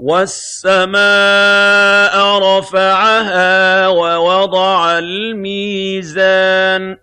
وَالسَّمَاءَ رَفَعَهَا وَوَضَعَ الْمِيزَانَ